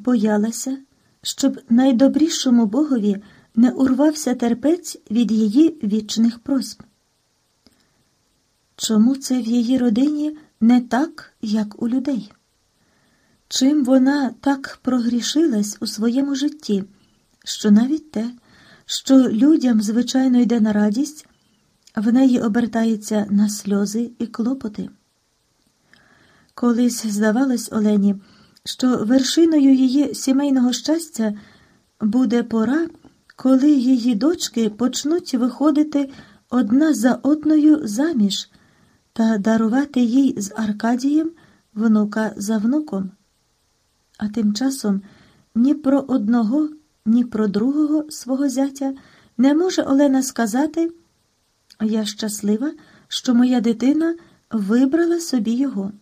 боялася, щоб найдобрішому богові не урвався терпець від її вічних просьб. Чому це в її родині не так, як у людей? Чим вона так прогрішилась у своєму житті, що навіть те, що людям звичайно йде на радість, в неї обертається на сльози і клопоти? Колись здавалось Олені, що вершиною її сімейного щастя буде пора, коли її дочки почнуть виходити одна за одною заміж та дарувати їй з Аркадієм внука за внуком. А тим часом ні про одного, ні про другого свого зятя не може Олена сказати Я щаслива, що моя дитина вибрала собі його.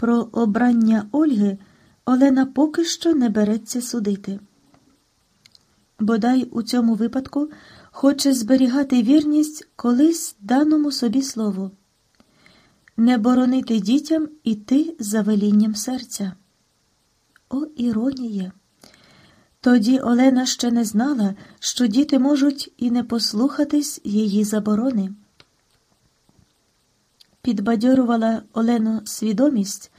Про обрання Ольги Олена поки що не береться судити. Бодай у цьому випадку хоче зберігати вірність колись даному собі слову, не боронити дітям іти за велінням серця. О, іронія! Тоді Олена ще не знала, що діти можуть і не послухатись її заборони. Підбадьорувала Олену свідомість,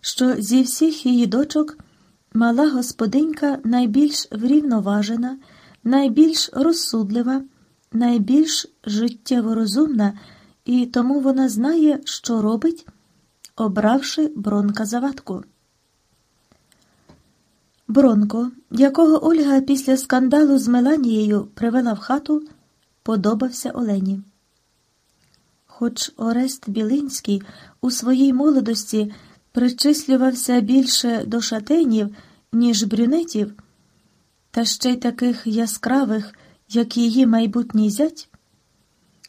що зі всіх її дочок мала господинька найбільш врівноважена, найбільш розсудлива, найбільш життєво розумна, і тому вона знає, що робить, обравши Бронка завадку. Бронко, якого Ольга після скандалу з Меланією привела в хату, подобався Олені. Хоч Орест Білинський у своїй молодості причислювався більше до шатенів, ніж брюнетів, та ще й таких яскравих, як її майбутній зять,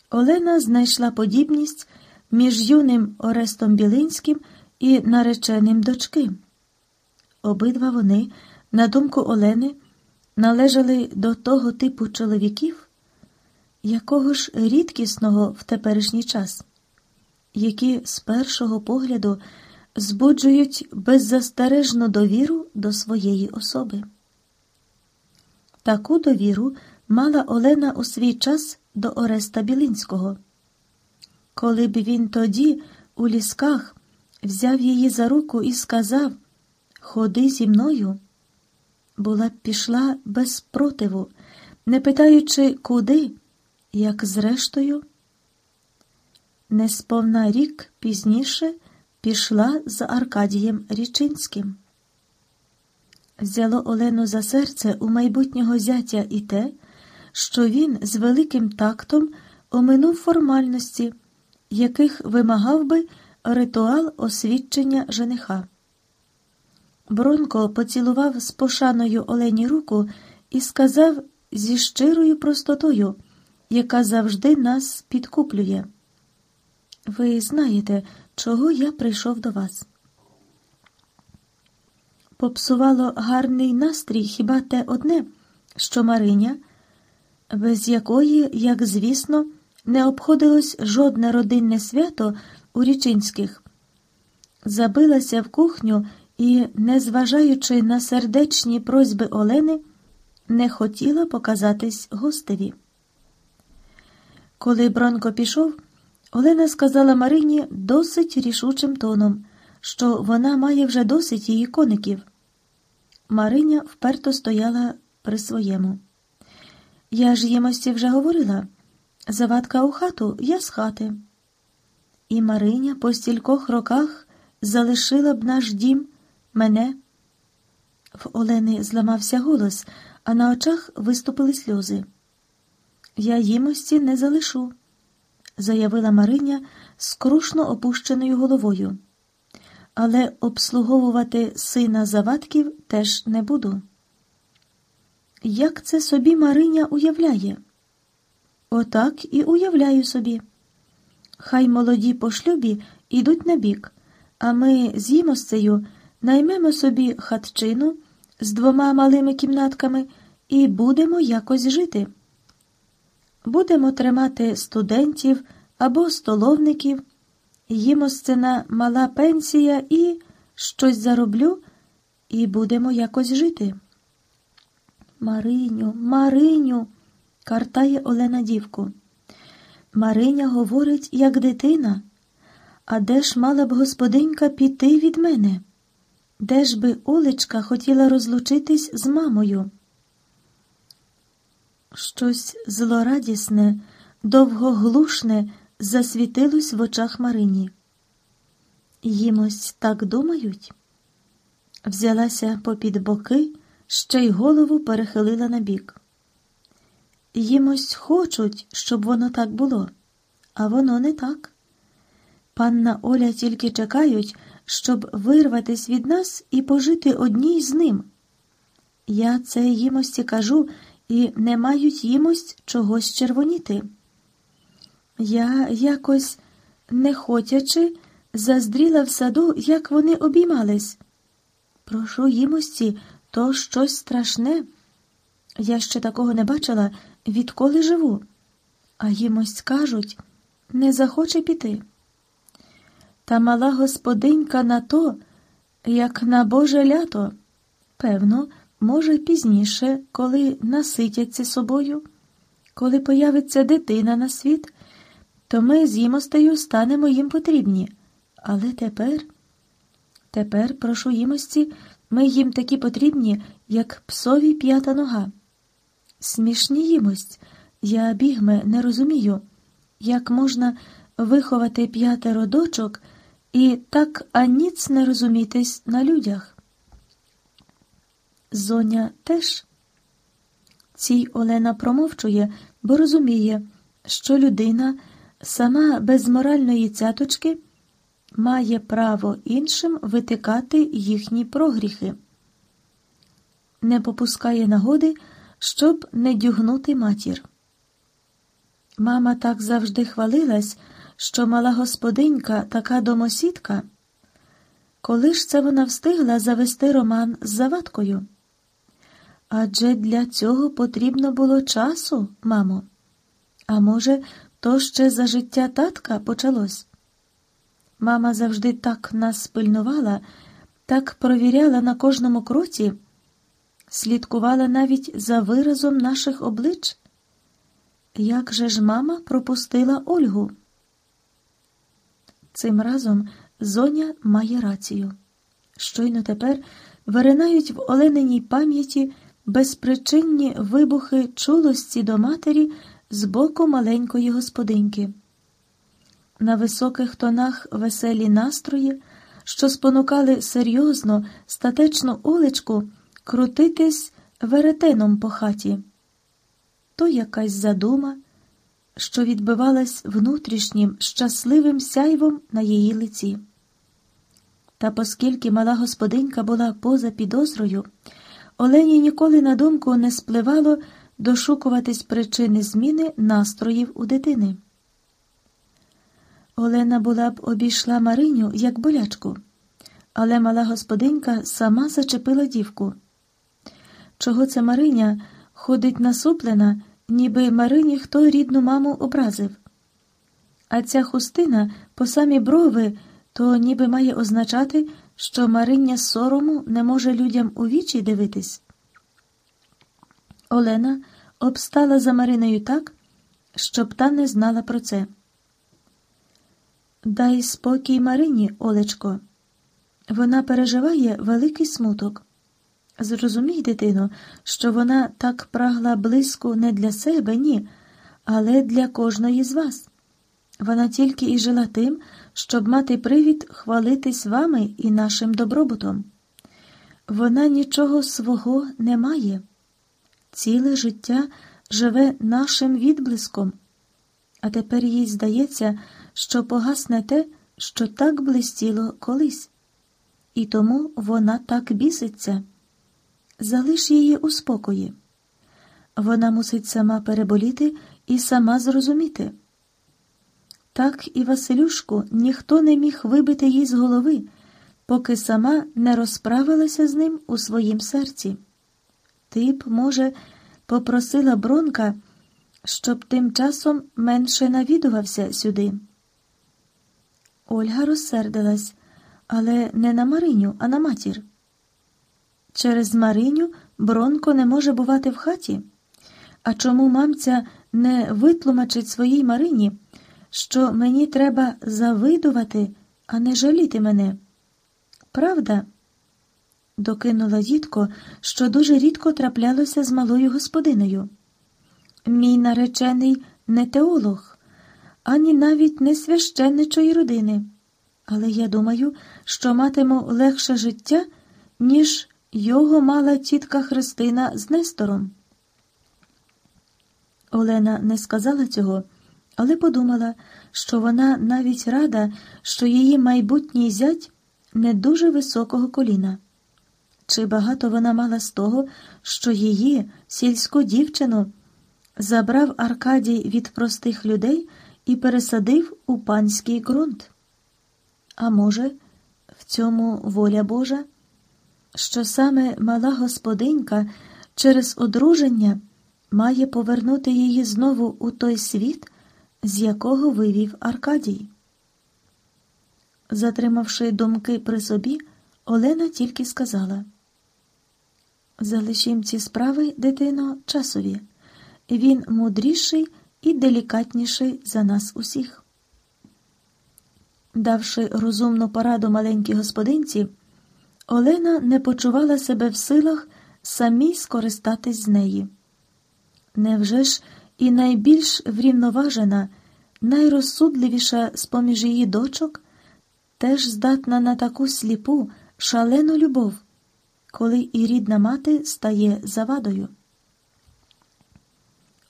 Олена знайшла подібність між юним Орестом Білинським і нареченим дочки. Обидва вони, на думку Олени, належали до того типу чоловіків, якого ж рідкісного в теперішній час, які з першого погляду збуджують беззастережну довіру до своєї особи. Таку довіру мала Олена у свій час до Ореста Білинського. Коли б він тоді, у лісках, взяв її за руку і сказав Ходи зі мною, була б пішла без спротиву, не питаючи, куди, як зрештою. Несповна рік пізніше пішла за Аркадієм Річинським. Взяло Олену за серце у майбутнього зятя і те, що він з великим тактом оминув формальності, яких вимагав би ритуал освідчення жениха. Бронко поцілував з пошаною Олені руку і сказав зі щирою простотою, яка завжди нас підкуплює. Ви знаєте, чого я прийшов до вас. Попсувало гарний настрій хіба те одне, що Мариня, без якої, як звісно, не обходилось жодне родинне свято у Річинських, забилася в кухню і, незважаючи на сердечні просьби Олени, не хотіла показатись гостеві. Коли Бронко пішов, Олена сказала Марині досить рішучим тоном, що вона має вже досить її коників. Мариня вперто стояла при своєму. Я ж їмості вже говорила завадка у хату, я з хати. І Мариня по стількох роках залишила б наш дім мене. В Олени зламався голос, а на очах виступили сльози. Я їмості не залишу заявила Мариня скрушно опущеною головою. Але обслуговувати сина завадків теж не буду. Як це собі Мариня уявляє? Отак і уявляю собі. Хай молоді по шлюбі йдуть на бік, а ми з їмосцею наймемо собі хатчину з двома малими кімнатками і будемо якось жити. Будемо тримати студентів або столовників, їм сцена мала пенсія і щось зароблю, і будемо якось жити. Мариню, Мариню, картає Олена дівку. Мариня говорить, як дитина. А де ж мала б господинька піти від мене? Де ж би Олечка хотіла розлучитись з мамою? Щось злорадісне, довгоглушне засвітилось в очах Марині. Їмось так думають? Взялася попід боки, ще й голову перехилила набік. Їмось хочуть, щоб воно так було, а воно не так. Панна Оля тільки чекають, щоб вирватись від нас і пожити одній з ним. Я це їмості кажу і не мають їмось чогось червоніти. Я якось, не хотячи, заздріла в саду, як вони обіймались. Прошу їмості, то щось страшне. Я ще такого не бачила, відколи живу. А їмось кажуть, не захоче піти. Та мала господинька на то, як на Боже лято. Певно, може, пізніше, коли наситяться собою, коли появиться дитина на світ, то ми з їмостею станемо їм потрібні. Але тепер, тепер, прошу їмості, ми їм такі потрібні, як псові п'ята нога. Смішні їмость, я бігме не розумію, як можна виховати п'ятеро дочок і так аніц не розумітись на людях. Зоня теж. Цій Олена промовчує, бо розуміє, що людина сама без моральної цяточки має право іншим витикати їхні прогріхи, не попускає нагоди, щоб не дюгнути матір. Мама так завжди хвалилась, що мала господинька така домосідка. Коли ж це вона встигла завести роман з заваткою? Адже для цього потрібно було часу, мамо. А може, то ще за життя татка почалось? Мама завжди так нас пильнувала, так провіряла на кожному кроці, слідкувала навіть за виразом наших облич. Як же ж мама пропустила Ольгу? Цим разом зоня має рацію. Щойно тепер виринають в олененій пам'яті безпричинні вибухи чулості до матері з боку маленької господиньки. На високих тонах веселі настрої, що спонукали серйозно, статечну Олечку крутитись веретеном по хаті. То якась задума, що відбивалась внутрішнім щасливим сяйвом на її лиці. Та оскільки мала господинька була поза підозрою, Олені ніколи на думку не спливало дошукуватись причини зміни настроїв у дитини. Олена була б обійшла Мариню як болячку, але мала господинька сама зачепила дівку. Чого це Мариня ходить насуплена, ніби Марині хто рідну маму образив? А ця хустина по самі брови то ніби має означати, що Мариня сорому не може людям у вічі дивитись. Олена обстала за Мариною так, щоб та не знала про це. Дай спокій Марині, Олечко. Вона переживає великий смуток. Зрозумій, дитино, що вона так прагла близько не для себе, ні, але для кожної з вас. Вона тільки і жила тим, щоб мати привід хвалитись вами і нашим добробутом. Вона нічого свого не має. Ціле життя живе нашим відблиском, а тепер їй здається, що погасне те, що так блистіло колись, і тому вона так біситься. Залиш її у спокої. Вона мусить сама переболіти і сама зрозуміти. Так і Василюшку ніхто не міг вибити їй з голови, поки сама не розправилася з ним у своїм серці. Ти б, може, попросила Бронка, щоб тим часом менше навідувався сюди. Ольга розсердилась, але не на Мариню, а на матір. через Мариню Бронко не може бувати в хаті. А чому мамця не витлумачить своїй Марині, що мені треба завидувати, а не жаліти мене? Правда? докинула дітко, що дуже рідко траплялося з малою господинею. Мій наречений не теолог, ані навіть не священничої родини. Але я думаю, що матиму легше життя, ніж його мала тітка Христина з Нестором. Олена не сказала цього, але подумала, що вона навіть рада, що її майбутній зять не дуже високого коліна. Чи багато вона мала з того, що її, сільську дівчину, забрав Аркадій від простих людей і пересадив у панський ґрунт? А може, в цьому воля Божа, що саме мала господинька через одруження має повернути її знову у той світ, з якого вивів Аркадій? Затримавши думки при собі, Олена тільки сказала. Залишім ці справи, дитино, часові. Він мудріший і делікатніший за нас усіх. Давши розумну пораду маленькій господинці, Олена не почувала себе в силах самій скористатись з неї. Невже ж і найбільш врівноважена, найрозсудливіша з поміж її дочок теж здатна на таку сліпу, шалену любов? коли і рідна мати стає завадою.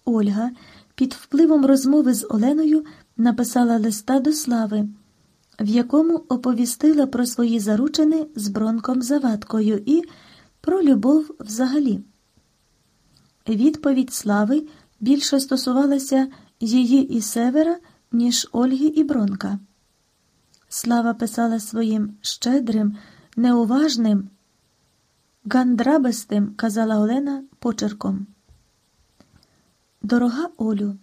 Ольга під впливом розмови з Оленою написала листа до слави, в якому оповістила про свої заручини з Бронком Завадкою і про любов взагалі. Відповідь Слави більше стосувалася її і Севера, ніж Ольги і Бронка. Слава писала своїм щедрим, неуважним. Гандрабистим, казала Олена почерком. Дорога Олю,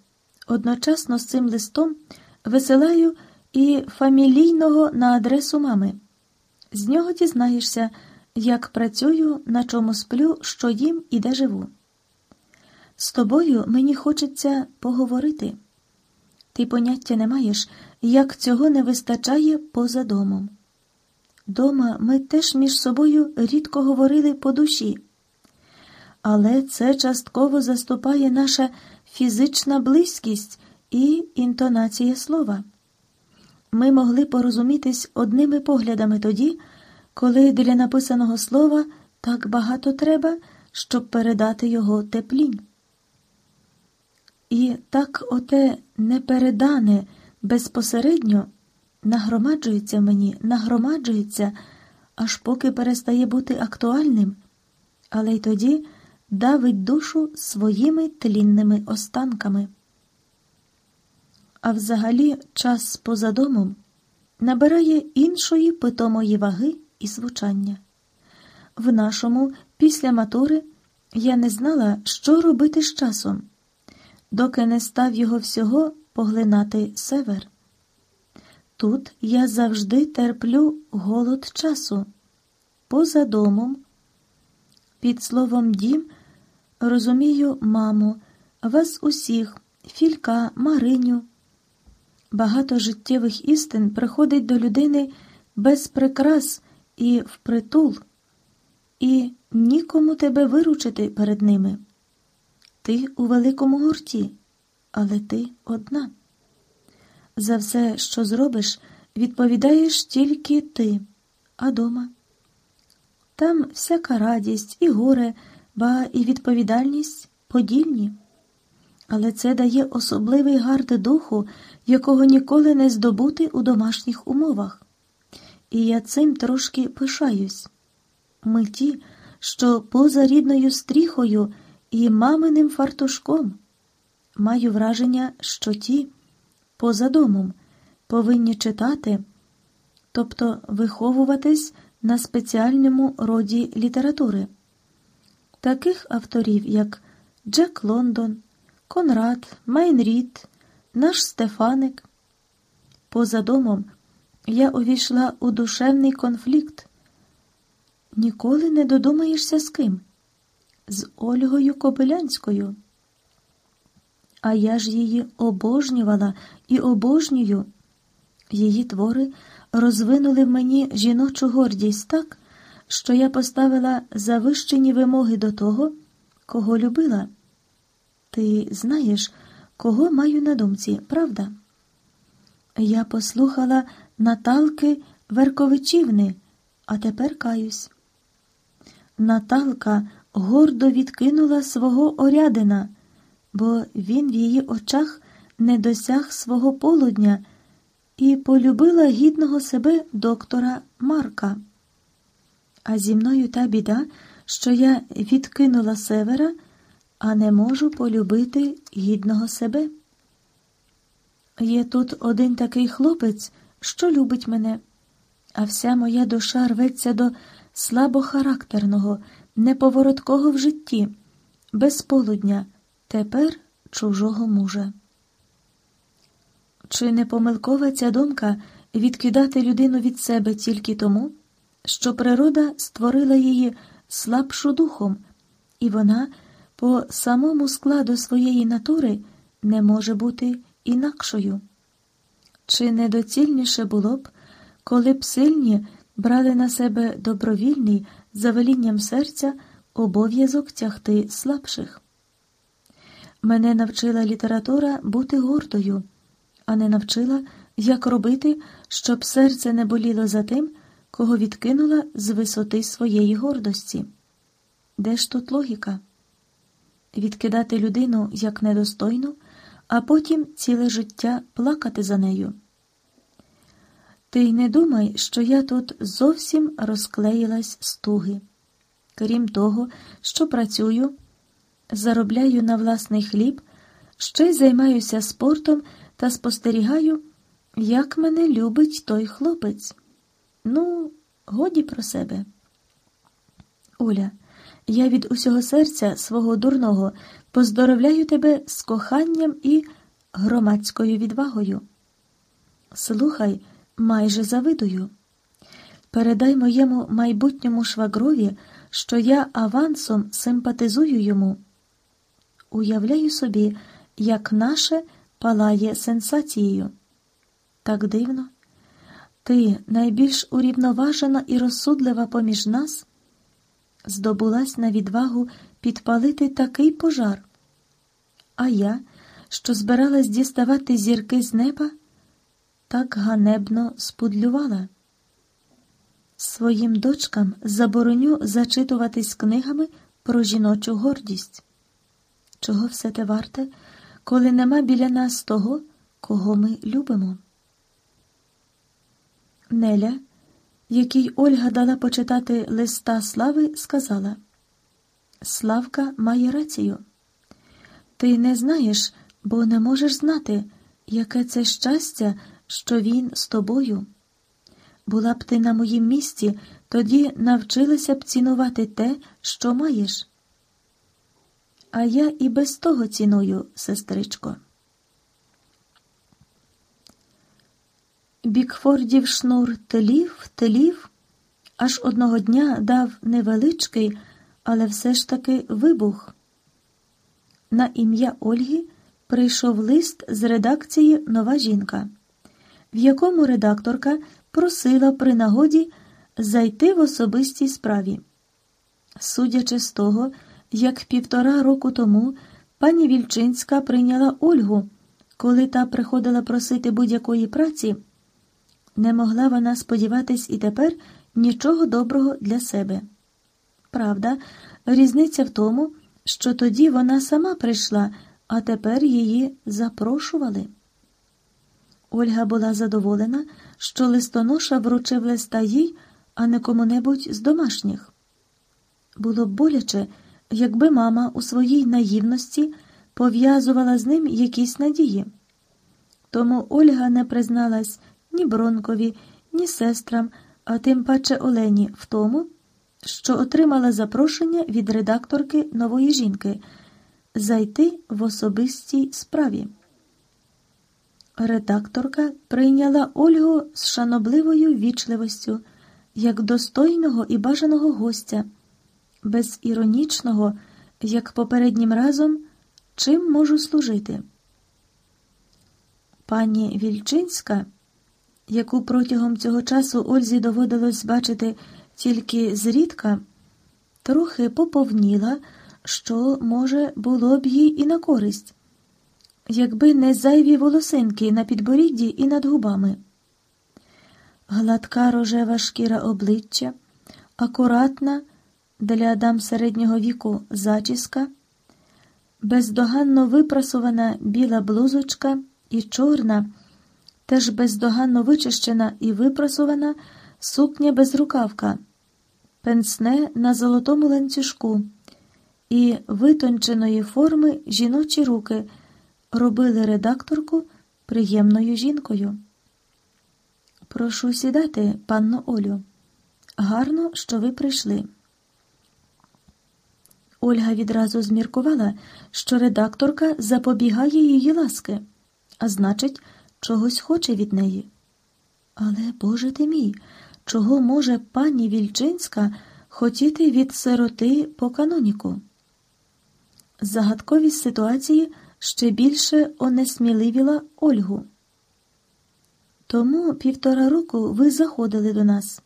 одночасно з цим листом висилаю і фамілійного на адресу мами. З нього дізнаєшся, як працюю, на чому сплю, що їм і де живу. З тобою мені хочеться поговорити. Ти поняття не маєш, як цього не вистачає поза домом. Дома ми теж між собою рідко говорили по душі, але це частково заступає наша фізична близькість і інтонація слова. Ми могли порозумітись одними поглядами тоді, коли для написаного слова так багато треба, щоб передати його теплінь. І так оте непередане безпосередньо нагромаджується мені, нагромаджується, аж поки перестає бути актуальним, але й тоді давить душу своїми тлінними останками. А взагалі час поза домом набирає іншої питомої ваги і звучання. В нашому, після матури, я не знала, що робити з часом, доки не став його всього поглинати север. Тут я завжди терплю голод часу. Поза домом. Під словом дім розумію маму, вас усіх, Філька, Мариню. Багато життєвих істин приходить до людини без прикрас і впритул, і нікому тебе виручити перед ними. Ти у великому гурті, але ти одна. За все, що зробиш, відповідаєш тільки ти, а дома. Там всяка радість і горе, ба і відповідальність подільні. Але це дає особливий гард духу, якого ніколи не здобути у домашніх умовах. І я цим трошки пишаюсь. Ми ті, що поза рідною стріхою і маминим фартушком. Маю враження, що ті поза домом, повинні читати, тобто виховуватись на спеціальному роді літератури, таких авторів, як Джек Лондон, Конрад, Майнрід, наш Стефаник. Поза домом я увійшла у душевний конфлікт, Ніколи не додумаєшся з ким? З Ольгою Кобилянською. А я ж її обожнювала і обожнюю. Її твори розвинули в мені жіночу гордість так, що я поставила завищені вимоги до того, кого любила. Ти знаєш, кого маю на думці, правда? Я послухала Наталки Верковичівни, а тепер каюсь. Наталка гордо відкинула свого орядина, бо він в її очах не досяг свого полудня і полюбила гідного себе доктора Марка. А зі мною та біда, що я відкинула севера, а не можу полюбити гідного себе. Є тут один такий хлопець, що любить мене, а вся моя душа рветься до слабохарактерного, неповороткого в житті, безполудня, тепер чужого мужа. Чи не помилкова ця думка відкидати людину від себе тільки тому, що природа створила її слабшу духом, і вона по самому складу своєї натури не може бути інакшою? Чи недоцільніше було б, коли б сильні брали на себе добровільний за велінням серця обов'язок тягти слабших? Мене навчила література бути гордою а не навчила, як робити, щоб серце не боліло за тим, кого відкинула з висоти своєї гордості. Де ж тут логіка? Відкидати людину як недостойну, а потім ціле життя плакати за нею. Ти й не думай, що я тут зовсім розклеїлась з туги. Крім того, що працюю, заробляю на власний хліб, ще й займаюся спортом та спостерігаю, як мене любить той хлопець. Ну, годі про себе. Оля, я від усього серця свого дурного поздоровляю тебе з коханням і громадською відвагою. Слухай, майже завидую. Передай моєму майбутньому швагрові, що я авансом симпатизую йому. Уявляю собі, як наше палає сенсацією. Так дивно. Ти, найбільш урівноважена і розсудлива поміж нас, здобулась на відвагу підпалити такий пожар. А я, що збиралась діставати зірки з неба, так ганебно спудлювала. Своїм дочкам забороню зачитуватись книгами про жіночу гордість. Чого все те варте? коли нема біля нас того, кого ми любимо. Неля, якій Ольга дала почитати листа слави, сказала Славка має рацію. Ти не знаєш, бо не можеш знати, яке це щастя, що він з тобою. Була б ти на моїм місці, тоді навчилася б цінувати те, що маєш. А я і без того ціную, сестричко. Бікфордів шнур телів, телів, аж одного дня дав невеличкий, але все ж таки вибух. На ім'я Ольги прийшов лист з редакції Нова жінка, в якому редакторка просила при нагоді зайти в особистій справі. Судячи з того, як півтора року тому пані Вільчинська прийняла Ольгу, коли та приходила просити будь-якої праці, не могла вона сподіватись і тепер нічого доброго для себе. Правда, різниця в тому, що тоді вона сама прийшла, а тепер її запрошували. Ольга була задоволена, що листоноша вручив листа їй, а не кому-небудь з домашніх. Було б боляче якби мама у своїй наївності пов'язувала з ним якісь надії. Тому Ольга не призналась ні Бронкові, ні сестрам, а тим паче Олені в тому, що отримала запрошення від редакторки нової жінки зайти в особистій справі. Редакторка прийняла Ольгу з шанобливою вічливостю, як достойного і бажаного гостя, без іронічного, як попереднім разом, чим можу служити. Пані Вільчинська, яку протягом цього часу Ользі доводилось бачити тільки зрідка, трохи поповніла, що, може, було б їй і на користь, якби не зайві волосинки на підборідді і над губами. Гладка рожева шкіра обличчя, акуратна для дам середнього віку зачіска, бездоганно випрасована біла блузочка і чорна, теж бездоганно вичищена і випрасована сукня безрукавка, пенсне на золотому ланцюжку і витонченої форми жіночі руки робили редакторку приємною жінкою. Прошу сідати, панно Олю. Гарно, що ви прийшли. Ольга відразу зміркувала, що редакторка запобігає її ласки, а значить, чогось хоче від неї. Але, Боже ти мій, чого може пані Вільчинська хотіти від сироти по каноніку? Загадковість ситуації ще більше онесміливіла Ольгу. Тому півтора року ви заходили до нас.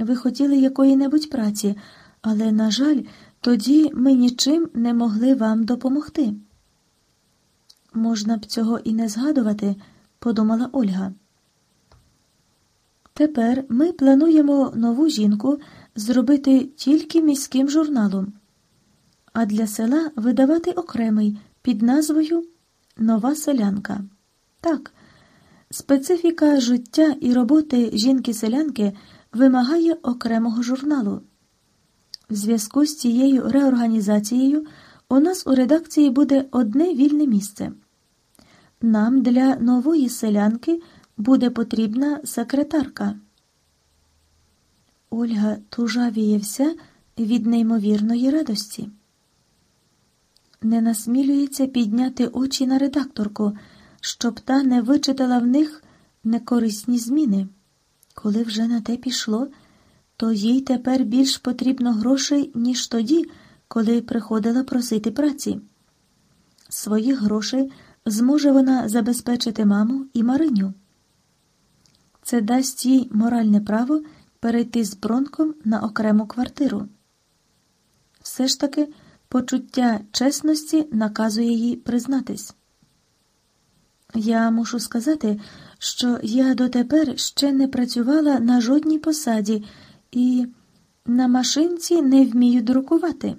Ви хотіли якої-небудь праці, але, на жаль, тоді ми нічим не могли вам допомогти. Можна б цього і не згадувати, подумала Ольга. Тепер ми плануємо нову жінку зробити тільки міським журналом, а для села видавати окремий під назвою Нова селянка. Так, специфіка життя і роботи жінки-селянки вимагає окремого журналу. В зв'язку з цією реорганізацією у нас у редакції буде одне вільне місце. Нам для нової селянки буде потрібна секретарка. Ольга тужавіє вся від неймовірної радості. Не насмілюється підняти очі на редакторку, щоб та не вичитала в них некорисні зміни. Коли вже на те пішло, то їй тепер більш потрібно грошей, ніж тоді, коли приходила просити праці. Своїх грошей зможе вона забезпечити маму і Мариню. Це дасть їй моральне право перейти з бронком на окрему квартиру. Все ж таки, почуття чесності наказує їй признатись. Я мушу сказати, що я дотепер ще не працювала на жодній посаді і на машинці не вмію друкувати.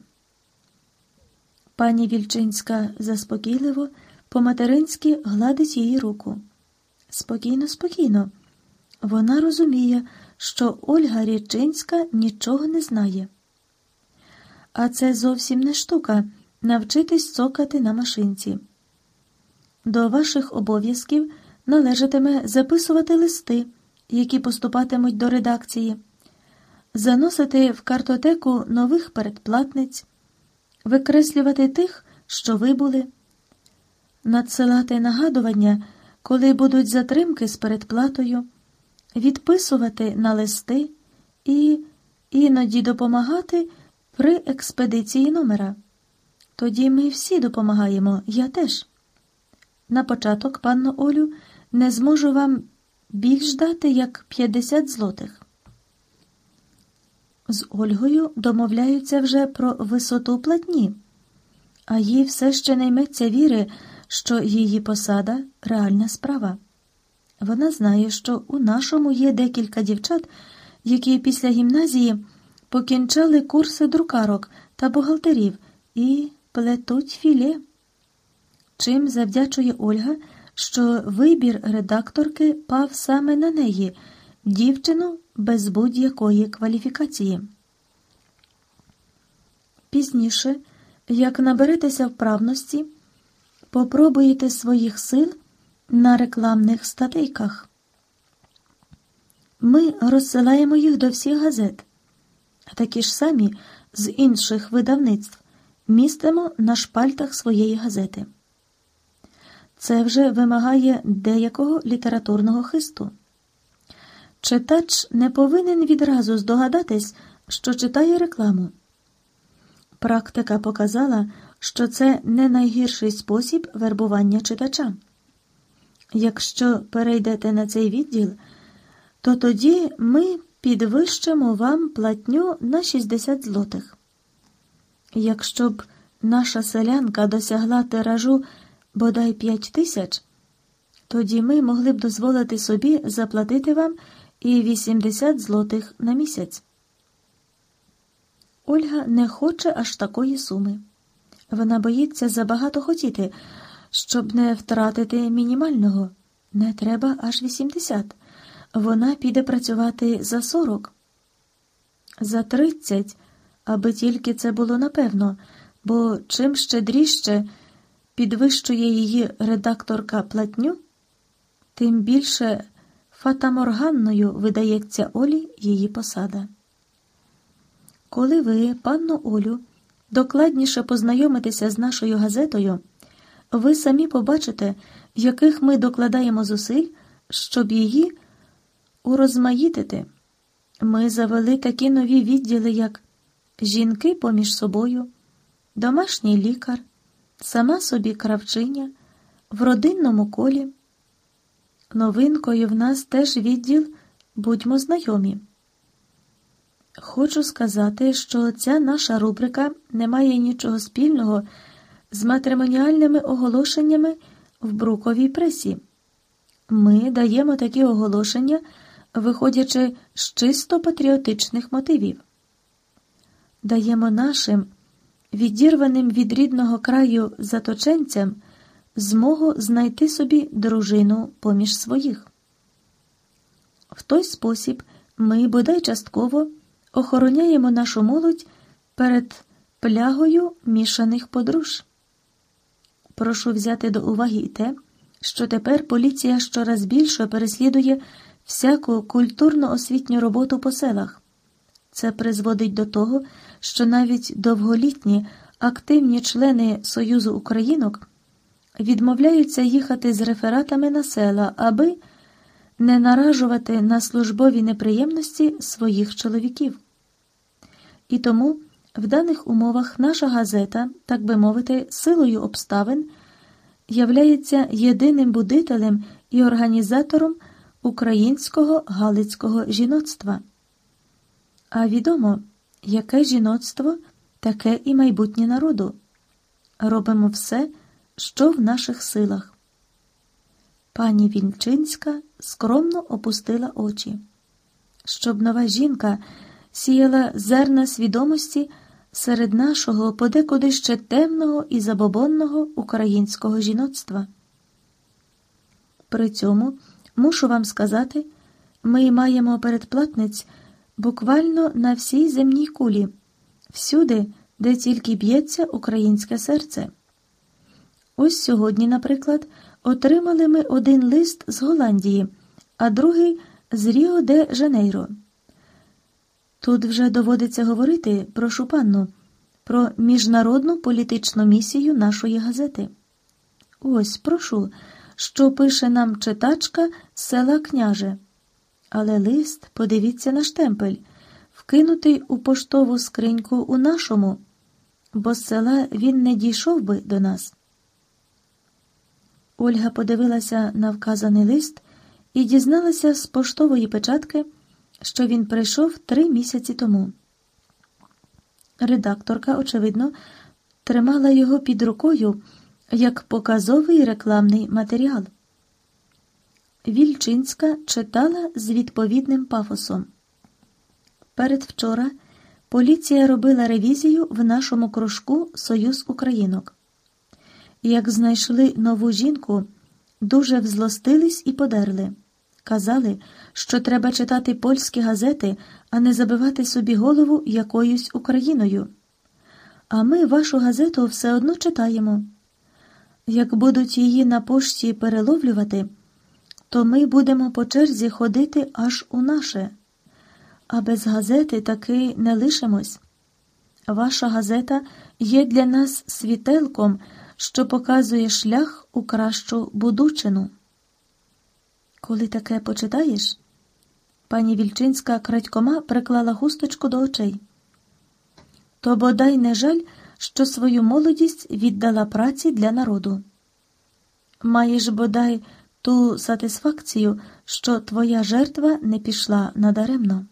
Пані Вільчинська заспокійливо, по-материнськи гладить її руку. Спокійно, спокійно. Вона розуміє, що Ольга Річинська нічого не знає. А це зовсім не штука. Навчитись цокати на машинці. До ваших обов'язків належатиме записувати листи, які поступатимуть до редакції, заносити в картотеку нових передплатниць, викреслювати тих, що вибули, надсилати нагадування, коли будуть затримки з передплатою, відписувати на листи і іноді допомагати при експедиції номера. Тоді ми всі допомагаємо, я теж. На початок, панно Олю, не зможу вам більш дати, як 50 злотих. З Ольгою домовляються вже про висоту платні, а їй все ще не йметься віри, що її посада реальна справа. Вона знає, що у нашому є декілька дівчат, які після гімназії покінчали курси друкарок та бухгалтерів і плетуть філе. Чим завдячує Ольга, що вибір редакторки пав саме на неї, дівчину без будь-якої кваліфікації. Пізніше, як наберетеся вправності, попробуєте своїх сил на рекламних статейках. Ми розсилаємо їх до всіх газет, такі ж самі з інших видавництв містимо на шпальтах своєї газети. Це вже вимагає деякого літературного хисту. читач не повинен відразу здогадатись, що читає рекламу. Практика показала, що це не найгірший спосіб вербування читача. Якщо перейдете на цей відділ, то тоді ми підвищимо вам платню на 60 злотих. Якщо б наша селянка досягла тиражу бодай 5 тисяч, тоді ми могли б дозволити собі заплатити вам і 80 злотих на місяць. Ольга не хоче аж такої суми. Вона боїться забагато хотіти, щоб не втратити мінімального. Не треба аж 80. Вона піде працювати за 40. За 30, аби тільки це було напевно, бо чим щедріще підвищує її редакторка платню, тим більше фатаморганною видається Олі її посада. Коли ви, панно Олю, докладніше познайомитеся з нашою газетою, ви самі побачите, яких ми докладаємо зусиль, щоб її урозмаїтити. Ми завели такі нові відділи, як жінки поміж собою, домашній лікар, сама собі кравчиня, в родинному колі. Новинкою в нас теж відділ будьмо знайомі. Хочу сказати, що ця наша рубрика не має нічого спільного з матримоніальними оголошеннями в бруковій пресі. Ми даємо такі оголошення, виходячи з чисто патріотичних мотивів. Даємо нашим, відірваним від рідного краю заточенцям, змогу знайти собі дружину поміж своїх. В той спосіб ми бодай частково охороняємо нашу молодь перед плягою мішаних подруж. Прошу взяти до уваги і те, що тепер поліція щораз більше переслідує всяку культурно-освітню роботу по селах. Це призводить до того, що навіть довголітні активні члени Союзу Українок відмовляються їхати з рефератами на села, аби не наражувати на службові неприємності своїх чоловіків. І тому в даних умовах наша газета, так би мовити, силою обставин являється єдиним будителем і організатором українського галицького жіноцтва. А відомо, яке жіноцтво, таке і майбутнє народу. Робимо все, що в наших силах. Пані Вінчинська скромно опустила очі, щоб нова жінка сіяла зерна свідомості серед нашого подекуди ще темного і забобонного українського жіноцтва. При цьому мушу вам сказати, ми маємо передплатниць буквально на всій земній кулі, всюди, де тільки б'ється українське серце. Ось сьогодні, наприклад, отримали ми один лист з Голландії, а другий з Ріо де Жанейро. Тут вже доводиться говорити, прошу панну, про міжнародну політичну місію нашої газети. Ось, прошу, що пише нам читачка з села княже. Але лист, подивіться на штемпель, вкинутий у поштову скриньку у нашому, бо з села він не дійшов би до нас. Ольга подивилася на вказаний лист і дізналася з поштової печатки що він прийшов три місяці тому. Редакторка, очевидно, тримала його під рукою як показовий рекламний матеріал. Вільчинська читала з відповідним пафосом. Передвчора поліція робила ревізію в нашому кружку Союз Українок. Як знайшли нову жінку, дуже взлостились і подерли. Казали, що треба читати польські газети, а не забивати собі голову якоюсь Україною. А ми вашу газету все одно читаємо. Як будуть її на пошті переловлювати, то ми будемо по черзі ходити аж у наше. А без газети таки не лишимось. Ваша газета є для нас світелком, що показує шлях у кращу будучину. Коли таке почитаєш, Пані Вільчинська крадькома приклала хусточку до очей. То бодай не жаль, що свою молодість віддала праці для народу. Маєш бодай ту сатисфакцію, що твоя жертва не пішла надаремно.